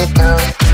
Então.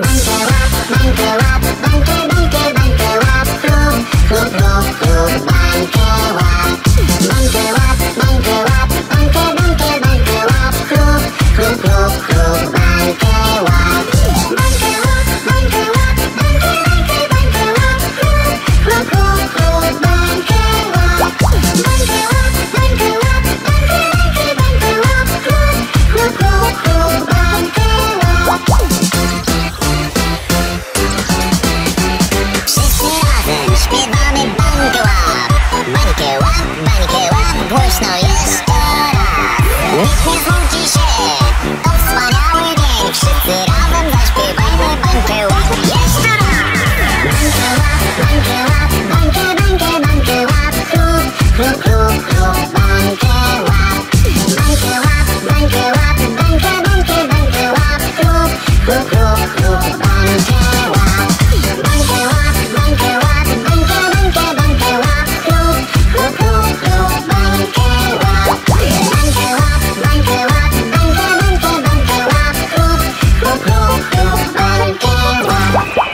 Mango głośno jeszcze raz Niech nie znudzi się. To wspaniały dzień. Wszyscy razem zaśpiewajmy bańkę łap. Jeszcze raz. Bańkę łap, bańkę łap Bańkę, bańkę, bańkę łap. Klub, klub, klub, klub Bańkę łap. Bańkę łap, bańkę łap. Bye.